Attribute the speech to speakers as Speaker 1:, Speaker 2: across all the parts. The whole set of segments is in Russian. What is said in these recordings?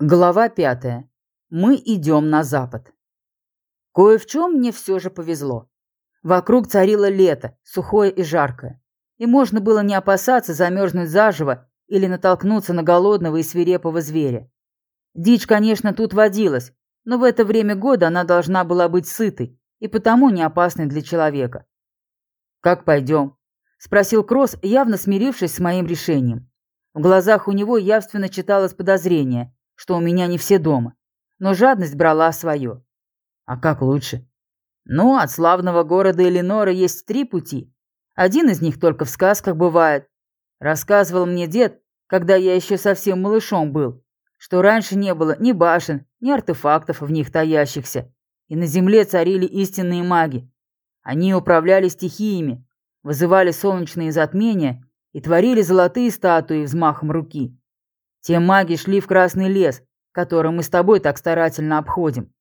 Speaker 1: Глава пятая. Мы идем на запад. Кое в чем мне все же повезло. Вокруг царило лето, сухое и жаркое, и можно было не опасаться замерзнуть заживо или натолкнуться на голодного и свирепого зверя. Дичь, конечно, тут водилась, но в это время года она должна была быть сытой и потому не опасной для человека. «Как пойдем?» – спросил Кросс, явно смирившись с моим решением. В глазах у него явственно читалось подозрение – что у меня не все дома, но жадность брала свое. А как лучше? Ну, от славного города Элинора есть три пути. Один из них только в сказках бывает. Рассказывал мне дед, когда я еще совсем малышом был, что раньше не было ни башен, ни артефактов в них таящихся, и на земле царили истинные маги. Они управляли стихиями, вызывали солнечные затмения и творили золотые статуи взмахом руки. Те маги шли в Красный лес, который мы с тобой так старательно обходим.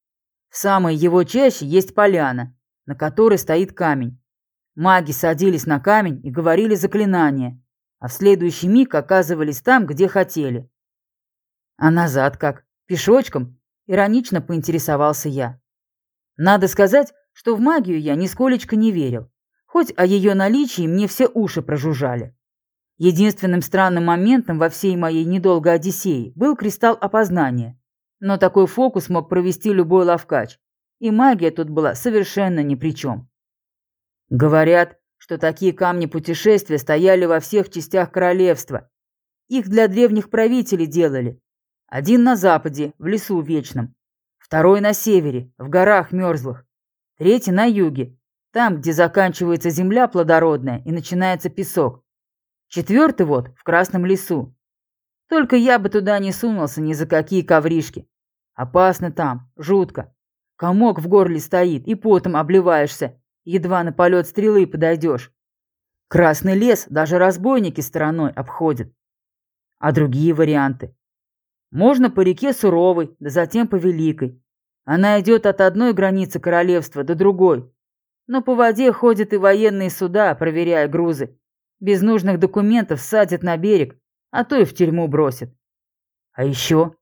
Speaker 1: В самой его чаще есть поляна, на которой стоит камень. Маги садились на камень и говорили заклинания, а в следующий миг оказывались там, где хотели. А назад как? Пешочком? Иронично поинтересовался я. Надо сказать, что в магию я нисколечко не верил, хоть о ее наличии мне все уши прожужжали. Единственным странным моментом во всей моей недолгой Одиссее был кристалл опознания. Но такой фокус мог провести любой ловкач, и магия тут была совершенно ни при чем. Говорят, что такие камни путешествия стояли во всех частях королевства. Их для древних правителей делали. Один на западе, в лесу вечном. Второй на севере, в горах мерзлых. Третий на юге, там, где заканчивается земля плодородная и начинается песок. Четвертый вот в Красном лесу. Только я бы туда не сунулся ни за какие ковришки. Опасно там, жутко. Комок в горле стоит, и потом обливаешься, едва на полет стрелы подойдешь. Красный лес даже разбойники стороной обходят. А другие варианты? Можно по реке Суровой, да затем по Великой. Она идет от одной границы королевства до другой. Но по воде ходят и военные суда, проверяя грузы, без нужных документов садят на берег, а то и в тюрьму бросят. А еще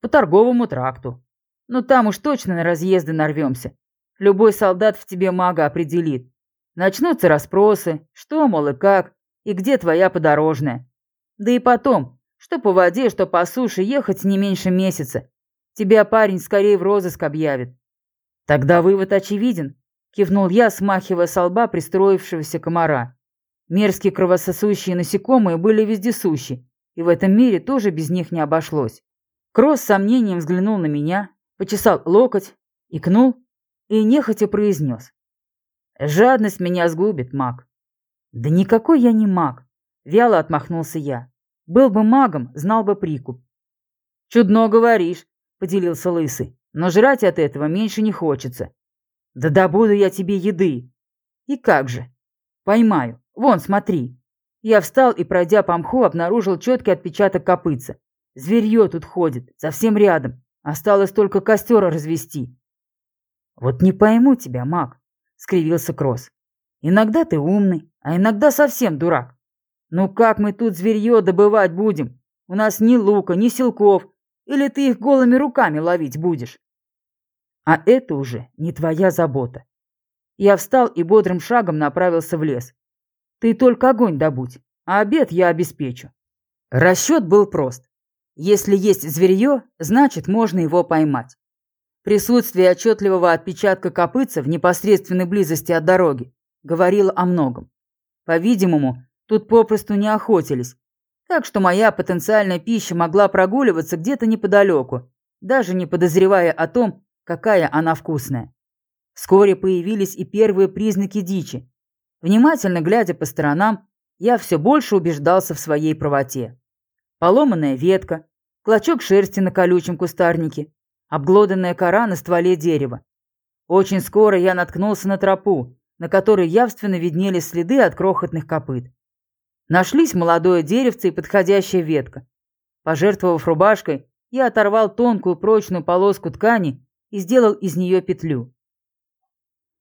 Speaker 1: по торговому тракту. Ну там уж точно на разъезды нарвемся. Любой солдат в тебе мага определит. Начнутся расспросы, что, мол, и как, и где твоя подорожная. Да и потом, что по воде, что по суше, ехать не меньше месяца. Тебя парень скорее в розыск объявит. Тогда вывод очевиден, кивнул я, смахивая со лба пристроившегося комара. Мерзкие кровососущие насекомые были вездесущи, и в этом мире тоже без них не обошлось. Кросс с сомнением взглянул на меня, почесал локоть, икнул и нехотя произнес. «Жадность меня сгубит, маг». «Да никакой я не маг», — вяло отмахнулся я. «Был бы магом, знал бы прикуп». «Чудно говоришь», — поделился Лысый, «но жрать от этого меньше не хочется». «Да добуду я тебе еды». «И как же?» «Поймаю. Вон, смотри. Я встал и, пройдя по мху, обнаружил четкий отпечаток копытца. Зверье тут ходит, совсем рядом. Осталось только костер развести. Вот не пойму тебя, маг, скривился Кросс. Иногда ты умный, а иногда совсем дурак. Ну как мы тут зверье добывать будем? У нас ни лука, ни силков. Или ты их голыми руками ловить будешь? А это уже не твоя забота. Я встал и бодрым шагом направился в лес. Ты только огонь добудь, а обед я обеспечу. Расчет был прост. Если есть зверье, значит, можно его поймать. Присутствие отчетливого отпечатка копытца в непосредственной близости от дороги говорило о многом. По-видимому, тут попросту не охотились, так что моя потенциальная пища могла прогуливаться где-то неподалеку, даже не подозревая о том, какая она вкусная. Вскоре появились и первые признаки дичи, Внимательно глядя по сторонам, я все больше убеждался в своей правоте. Поломанная ветка, клочок шерсти на колючем кустарнике, обглоданная кора на стволе дерева. Очень скоро я наткнулся на тропу, на которой явственно виднелись следы от крохотных копыт. Нашлись молодое деревце и подходящая ветка. Пожертвовав рубашкой, я оторвал тонкую прочную полоску ткани и сделал из нее петлю.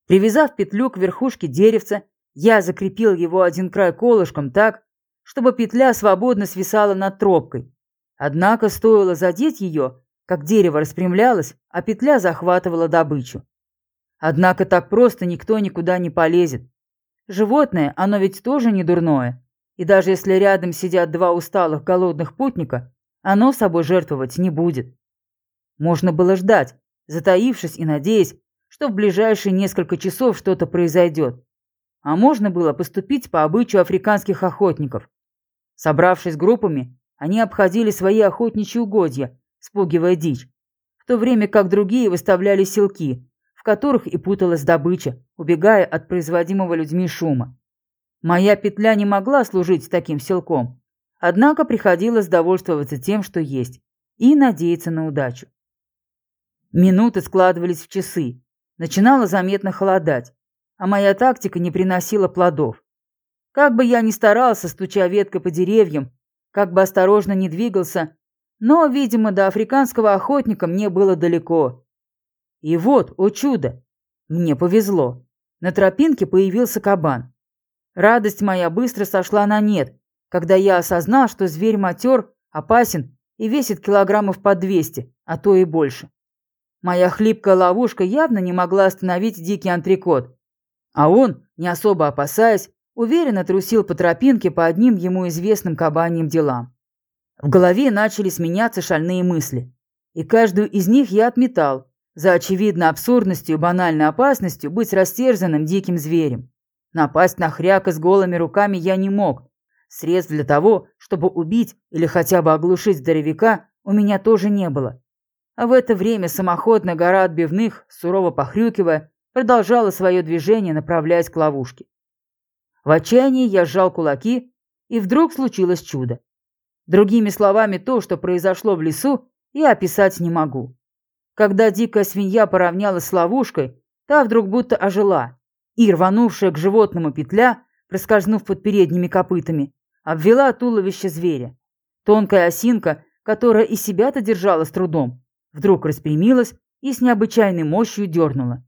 Speaker 1: Привязав петлю к верхушке деревца, я закрепил его один край колышком так, чтобы петля свободно свисала над тропкой. Однако стоило задеть ее, как дерево распрямлялось, а петля захватывала добычу. Однако так просто никто никуда не полезет. Животное, оно ведь тоже не дурное. И даже если рядом сидят два усталых голодных путника, оно собой жертвовать не будет. Можно было ждать, затаившись и надеясь, что в ближайшие несколько часов что-то произойдет. А можно было поступить по обычаю африканских охотников. Собравшись группами, они обходили свои охотничьи угодья, спугивая дичь, в то время как другие выставляли селки, в которых и путалась добыча, убегая от производимого людьми шума. Моя петля не могла служить таким селком, однако приходилось довольствоваться тем, что есть, и надеяться на удачу. Минуты складывались в часы, начинало заметно холодать, а моя тактика не приносила плодов. Как бы я ни старался, стуча веткой по деревьям, как бы осторожно ни двигался, но, видимо, до африканского охотника мне было далеко. И вот, о чудо, мне повезло. На тропинке появился кабан. Радость моя быстро сошла на нет, когда я осознал, что зверь матер, опасен и весит килограммов по 200, а то и больше. Моя хлипкая ловушка явно не могла остановить дикий антрикот, а он, не особо опасаясь, уверенно трусил по тропинке по одним ему известным кабаньим делам. В голове начали сменяться шальные мысли, и каждую из них я отметал, за очевидно абсурдностью и банальной опасностью быть растерзанным диким зверем. Напасть на хряка с голыми руками я не мог. Средств для того, чтобы убить или хотя бы оглушить здоровяка, у меня тоже не было. А в это время самоходная гора отбивных, сурово похрюкивая, продолжала свое движение, направляясь к ловушке. В отчаянии я сжал кулаки, и вдруг случилось чудо. Другими словами, то, что произошло в лесу, я описать не могу. Когда дикая свинья поравнялась с ловушкой, та вдруг будто ожила, и, рванувшая к животному петля, проскользнув под передними копытами, обвела туловище зверя. Тонкая осинка, которая и себя-то держала с трудом, вдруг распрямилась и с необычайной мощью дернула.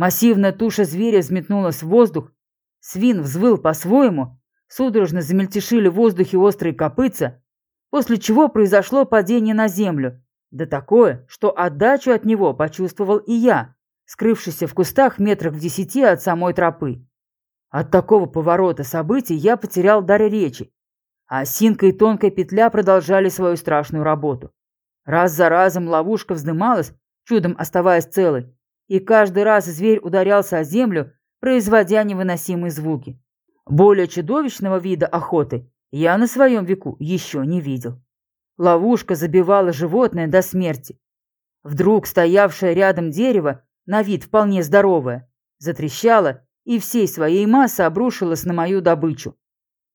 Speaker 1: Массивная туша зверя взметнулась в воздух, свин взвыл по-своему, судорожно замельтешили в воздухе острые копытца, после чего произошло падение на землю, да такое, что отдачу от него почувствовал и я, скрывшийся в кустах метрах в десяти от самой тропы. От такого поворота событий я потерял дар речи, а осинка и тонкая петля продолжали свою страшную работу. Раз за разом ловушка вздымалась, чудом оставаясь целой, и каждый раз зверь ударялся о землю, производя невыносимые звуки. Более чудовищного вида охоты я на своем веку еще не видел. Ловушка забивала животное до смерти. Вдруг стоявшее рядом дерево, на вид вполне здоровое, затрещало и всей своей массой обрушилось на мою добычу.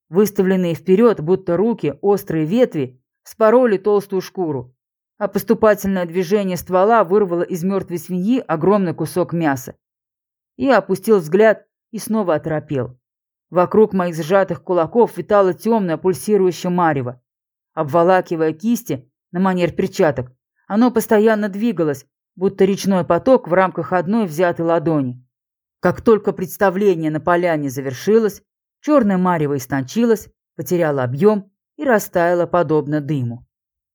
Speaker 1: Выставленные вперед, будто руки, острые ветви, спороли толстую шкуру, а поступательное движение ствола вырвало из мертвой свиньи огромный кусок мяса. Я опустил взгляд и снова оторопел. Вокруг моих сжатых кулаков витало темное пульсирующее марево. Обволакивая кисти на манер перчаток, оно постоянно двигалось, будто речной поток в рамках одной взятой ладони. Как только представление на поляне завершилось, черное марево истончилось, потеряло объем и растаяло подобно дыму.